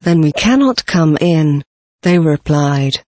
Then we cannot come in, they replied.